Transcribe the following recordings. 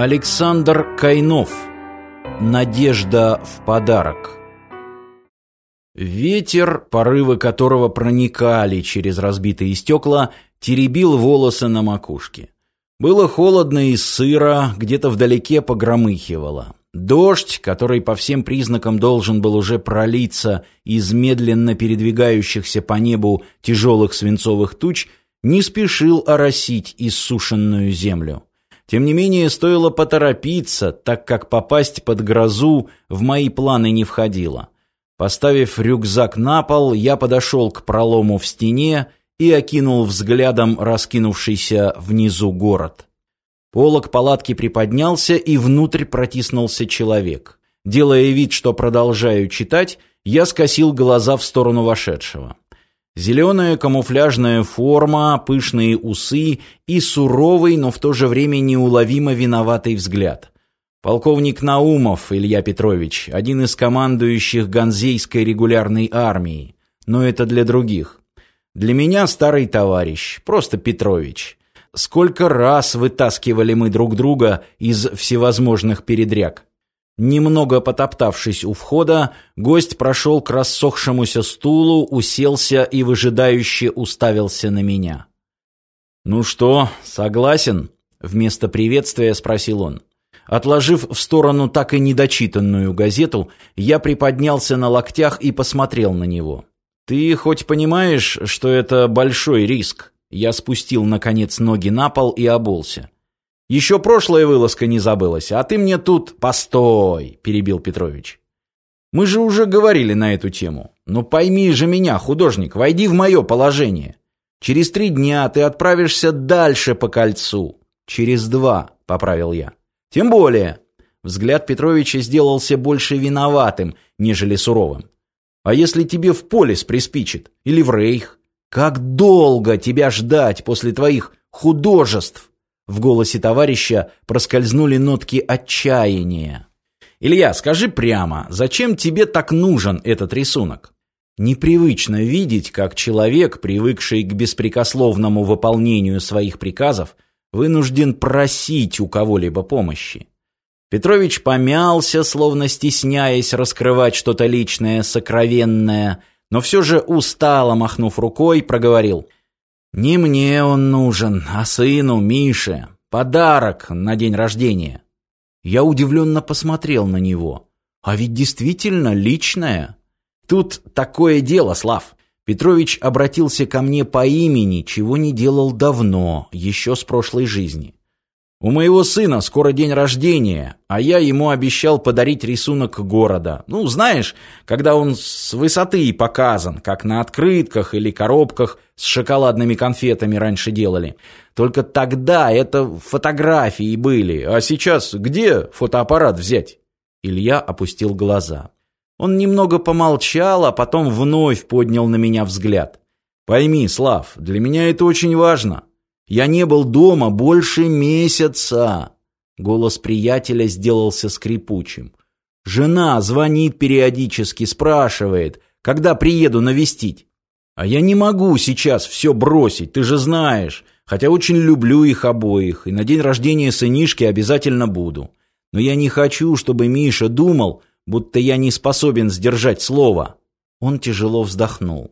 Александр Кайнов. Надежда в подарок. Ветер, порывы которого проникали через разбитые стекла, теребил волосы на макушке. Было холодно и сыро, где-то вдалеке погромыхивало. Дождь, который по всем признакам должен был уже пролиться из медленно передвигающихся по небу тяжелых свинцовых туч, не спешил оросить иссушенную землю. Тем не менее, стоило поторопиться, так как попасть под грозу в мои планы не входило. Поставив рюкзак на пол, я подошел к пролому в стене и окинул взглядом раскинувшийся внизу город. Полок палатки приподнялся, и внутрь протиснулся человек. Делая вид, что продолжаю читать, я скосил глаза в сторону вошедшего. Зеленая камуфляжная форма, пышные усы и суровый, но в то же время неуловимо виноватый взгляд. Полковник Наумов Илья Петрович, один из командующих Ганзейской регулярной армии. Но это для других. Для меня старый товарищ, просто Петрович. Сколько раз вытаскивали мы друг друга из всевозможных передряг. Немного потоптавшись у входа, гость прошел к рассохшемуся стулу, уселся и выжидающе уставился на меня. «Ну что, согласен?» — вместо приветствия спросил он. Отложив в сторону так и недочитанную газету, я приподнялся на локтях и посмотрел на него. «Ты хоть понимаешь, что это большой риск?» Я спустил, наконец, ноги на пол и обулся. Еще прошлая вылазка не забылась, а ты мне тут... Постой, перебил Петрович. Мы же уже говорили на эту тему. Но пойми же меня, художник, войди в мое положение. Через три дня ты отправишься дальше по кольцу. Через два, поправил я. Тем более. Взгляд Петровича сделался больше виноватым, нежели суровым. А если тебе в полис приспичит? Или в рейх? Как долго тебя ждать после твоих художеств? В голосе товарища проскользнули нотки отчаяния. «Илья, скажи прямо, зачем тебе так нужен этот рисунок?» Непривычно видеть, как человек, привыкший к беспрекословному выполнению своих приказов, вынужден просить у кого-либо помощи. Петрович помялся, словно стесняясь раскрывать что-то личное, сокровенное, но все же устало, махнув рукой, проговорил – не мне он нужен, а сыну, Мише. Подарок на день рождения. Я удивленно посмотрел на него. А ведь действительно личное. Тут такое дело, Слав. Петрович обратился ко мне по имени, чего не делал давно, еще с прошлой жизни. У моего сына скоро день рождения, а я ему обещал подарить рисунок города. Ну, знаешь, когда он с высоты показан, как на открытках или коробках с шоколадными конфетами раньше делали. Только тогда это фотографии были, а сейчас где фотоаппарат взять? Илья опустил глаза. Он немного помолчал, а потом вновь поднял на меня взгляд. Пойми, Слав, для меня это очень важно. Я не был дома больше месяца. Голос приятеля сделался скрипучим. Жена звонит периодически, спрашивает, когда приеду навестить. А я не могу сейчас все бросить, ты же знаешь. Хотя очень люблю их обоих, и на день рождения сынишки обязательно буду. Но я не хочу, чтобы Миша думал, будто я не способен сдержать слово. Он тяжело вздохнул.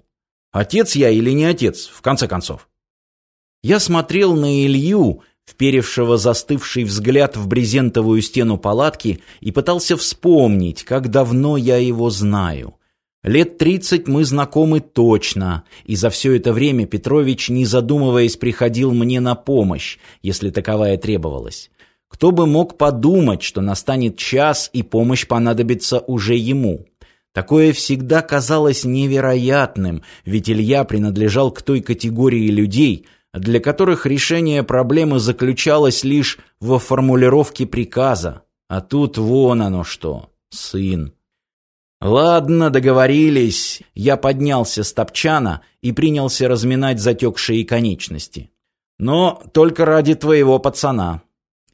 Отец я или не отец, в конце концов? Я смотрел на Илью, вперевшего застывший взгляд в брезентовую стену палатки, и пытался вспомнить, как давно я его знаю. Лет тридцать мы знакомы точно, и за все это время Петрович, не задумываясь, приходил мне на помощь, если таковая требовалась. Кто бы мог подумать, что настанет час, и помощь понадобится уже ему. Такое всегда казалось невероятным, ведь Илья принадлежал к той категории людей, для которых решение проблемы заключалось лишь во формулировке приказа. А тут вон оно что, сын. Ладно, договорились. Я поднялся с топчана и принялся разминать затекшие конечности. Но только ради твоего пацана.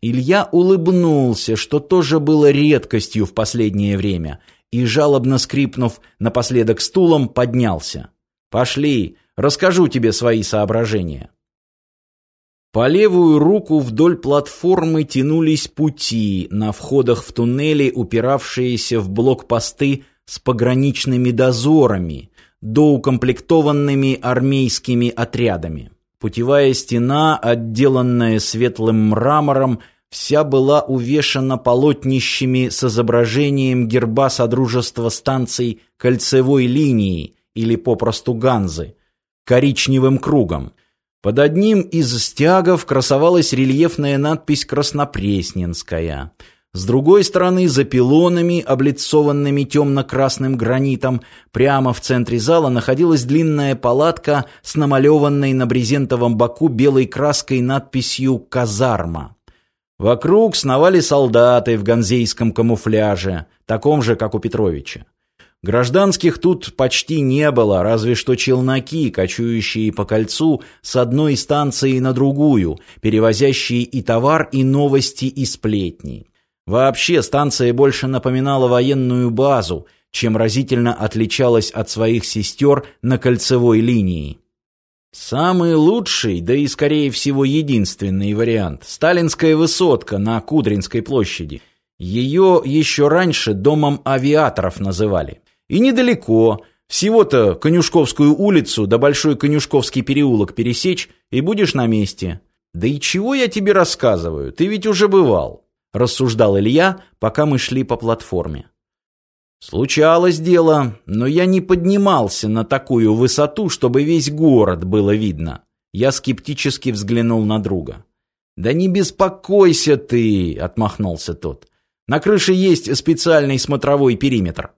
Илья улыбнулся, что тоже было редкостью в последнее время, и, жалобно скрипнув напоследок стулом, поднялся. «Пошли, расскажу тебе свои соображения». По левую руку вдоль платформы тянулись пути, на входах в туннели упиравшиеся в блокпосты с пограничными дозорами, доукомплектованными армейскими отрядами. Путевая стена, отделанная светлым мрамором, вся была увешана полотнищами с изображением герба Содружества станций кольцевой линии или попросту Ганзы, коричневым кругом. Под одним из стягов красовалась рельефная надпись «Краснопресненская». С другой стороны, за пилонами, облицованными темно-красным гранитом, прямо в центре зала находилась длинная палатка с намалеванной на брезентовом боку белой краской надписью «Казарма». Вокруг сновали солдаты в ганзейском камуфляже, таком же, как у Петровича. Гражданских тут почти не было, разве что челноки, кочующие по кольцу с одной станции на другую, перевозящие и товар, и новости, и сплетни. Вообще станция больше напоминала военную базу, чем разительно отличалась от своих сестер на кольцевой линии. Самый лучший, да и скорее всего единственный вариант – сталинская высотка на Кудринской площади. Ее еще раньше домом авиаторов называли. И недалеко, всего-то Конюшковскую улицу да Большой Конюшковский переулок пересечь, и будешь на месте. Да и чего я тебе рассказываю, ты ведь уже бывал рассуждал Илья, пока мы шли по платформе. Случалось дело, но я не поднимался на такую высоту, чтобы весь город было видно. Я скептически взглянул на друга. Да не беспокойся ты, отмахнулся тот. На крыше есть специальный смотровой периметр.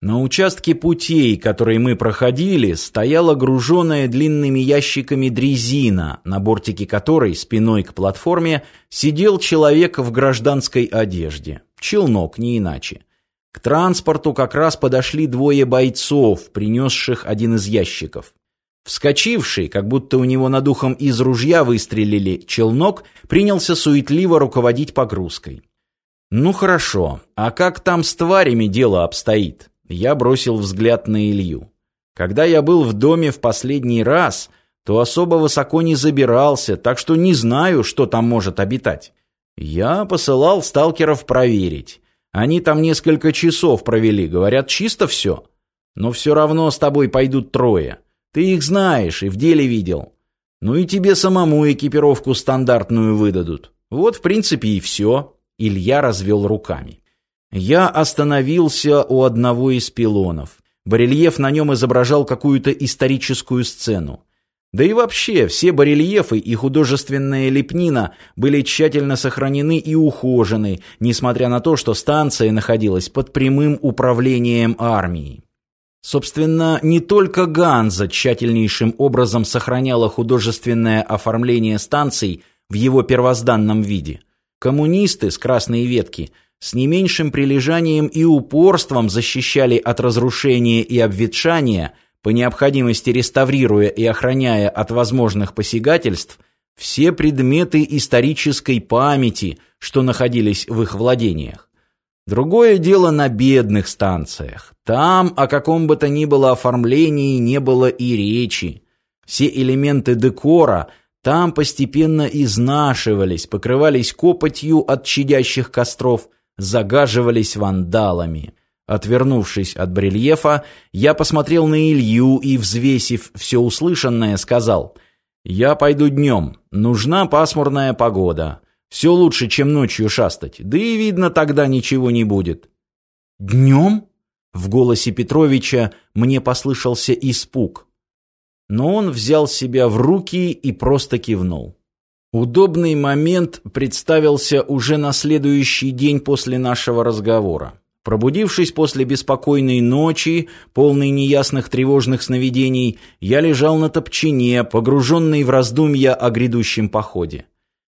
На участке путей, которые мы проходили, стояла груженная длинными ящиками дрезина, на бортике которой, спиной к платформе, сидел человек в гражданской одежде. Челнок, не иначе. К транспорту как раз подошли двое бойцов, принесших один из ящиков. Вскочивший, как будто у него над ухом из ружья выстрелили, челнок принялся суетливо руководить погрузкой. «Ну хорошо, а как там с тварями дело обстоит?» Я бросил взгляд на Илью. Когда я был в доме в последний раз, то особо высоко не забирался, так что не знаю, что там может обитать. Я посылал сталкеров проверить. Они там несколько часов провели, говорят, чисто все. Но все равно с тобой пойдут трое. Ты их знаешь и в деле видел. Ну и тебе самому экипировку стандартную выдадут. Вот, в принципе, и все. Илья развел руками. Я остановился у одного из пилонов. Барельеф на нем изображал какую-то историческую сцену. Да и вообще, все барельефы и художественная лепнина были тщательно сохранены и ухожены, несмотря на то, что станция находилась под прямым управлением армии. Собственно, не только Ганза тщательнейшим образом сохраняла художественное оформление станций в его первозданном виде. Коммунисты с красной ветки – с не меньшим прилежанием и упорством защищали от разрушения и обветшания, по необходимости реставрируя и охраняя от возможных посягательств, все предметы исторической памяти, что находились в их владениях. Другое дело на бедных станциях. Там о каком бы то ни было оформлении не было и речи. Все элементы декора там постепенно изнашивались, покрывались копотью от чадящих костров, загаживались вандалами. Отвернувшись от барельефа, я посмотрел на Илью и, взвесив все услышанное, сказал «Я пойду днем. Нужна пасмурная погода. Все лучше, чем ночью шастать. Да и видно, тогда ничего не будет». «Днем?» В голосе Петровича мне послышался испуг. Но он взял себя в руки и просто кивнул. Удобный момент представился уже на следующий день после нашего разговора. Пробудившись после беспокойной ночи, полной неясных тревожных сновидений, я лежал на топчине, погруженный в раздумья о грядущем походе.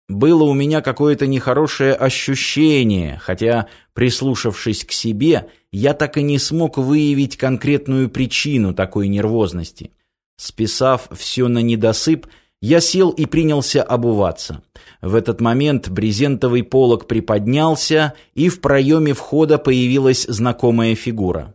Было у меня какое-то нехорошее ощущение, хотя, прислушавшись к себе, я так и не смог выявить конкретную причину такой нервозности. Списав все на недосып, я сел и принялся обуваться. В этот момент брезентовый полог приподнялся, и в проеме входа появилась знакомая фигура.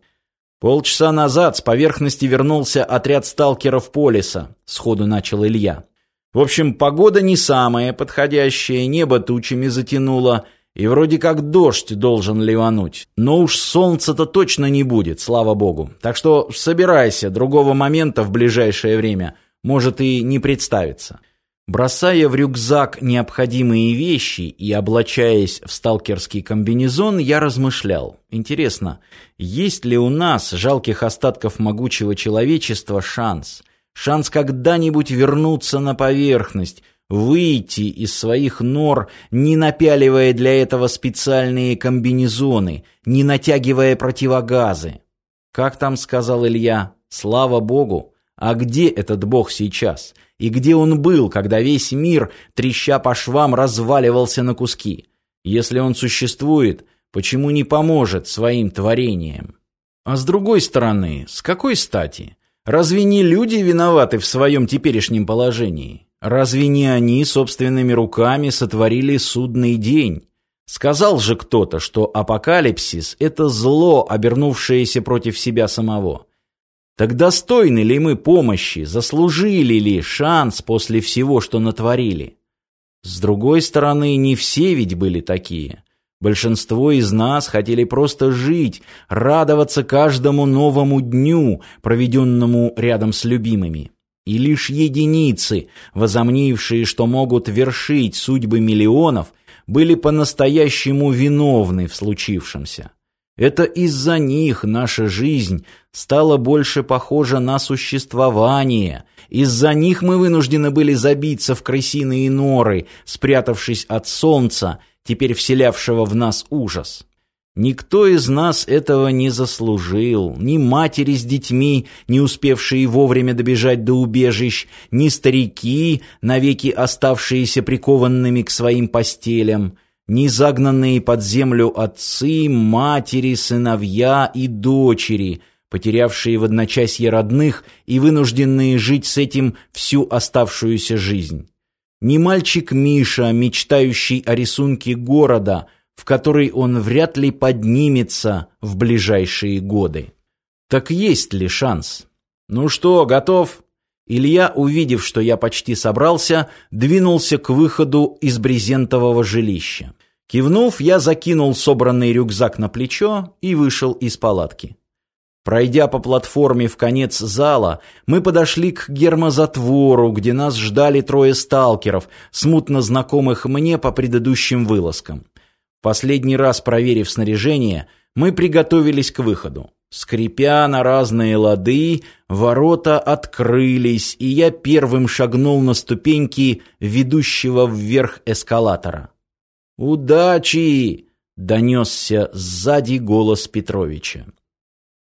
«Полчаса назад с поверхности вернулся отряд сталкеров Полиса», — сходу начал Илья. В общем, погода не самая подходящая, небо тучами затянуло, и вроде как дождь должен ливануть. Но уж солнца-то точно не будет, слава богу. Так что собирайся, другого момента в ближайшее время может и не представиться. Бросая в рюкзак необходимые вещи и облачаясь в сталкерский комбинезон, я размышлял. Интересно, есть ли у нас, жалких остатков могучего человечества, шанс? Шанс когда-нибудь вернуться на поверхность, выйти из своих нор, не напяливая для этого специальные комбинезоны, не натягивая противогазы? Как там сказал Илья, слава богу, а где этот бог сейчас? И где он был, когда весь мир, треща по швам, разваливался на куски? Если он существует, почему не поможет своим творениям? А с другой стороны, с какой стати? Разве не люди виноваты в своем теперешнем положении? Разве не они собственными руками сотворили судный день? Сказал же кто-то, что апокалипсис – это зло, обернувшееся против себя самого. Так достойны ли мы помощи, заслужили ли шанс после всего, что натворили? С другой стороны, не все ведь были такие. Большинство из нас хотели просто жить, радоваться каждому новому дню, проведенному рядом с любимыми. И лишь единицы, возомнившие, что могут вершить судьбы миллионов, были по-настоящему виновны в случившемся. Это из-за них наша жизнь стала больше похожа на существование. Из-за них мы вынуждены были забиться в крысиные норы, спрятавшись от солнца, теперь вселявшего в нас ужас. Никто из нас этого не заслужил, ни матери с детьми, не успевшие вовремя добежать до убежищ, ни старики, навеки оставшиеся прикованными к своим постелям – ни загнанные под землю отцы, матери, сыновья и дочери, потерявшие в одночасье родных и вынужденные жить с этим всю оставшуюся жизнь. Ни мальчик Миша, мечтающий о рисунке города, в который он вряд ли поднимется в ближайшие годы. Так есть ли шанс? Ну что, готов? Илья, увидев, что я почти собрался, двинулся к выходу из брезентового жилища. Кивнув, я закинул собранный рюкзак на плечо и вышел из палатки. Пройдя по платформе в конец зала, мы подошли к гермозатвору, где нас ждали трое сталкеров, смутно знакомых мне по предыдущим вылазкам. Последний раз проверив снаряжение, мы приготовились к выходу. Скрипя на разные лады, ворота открылись, и я первым шагнул на ступеньки ведущего вверх эскалатора. «Удачи!» — донесся сзади голос Петровича.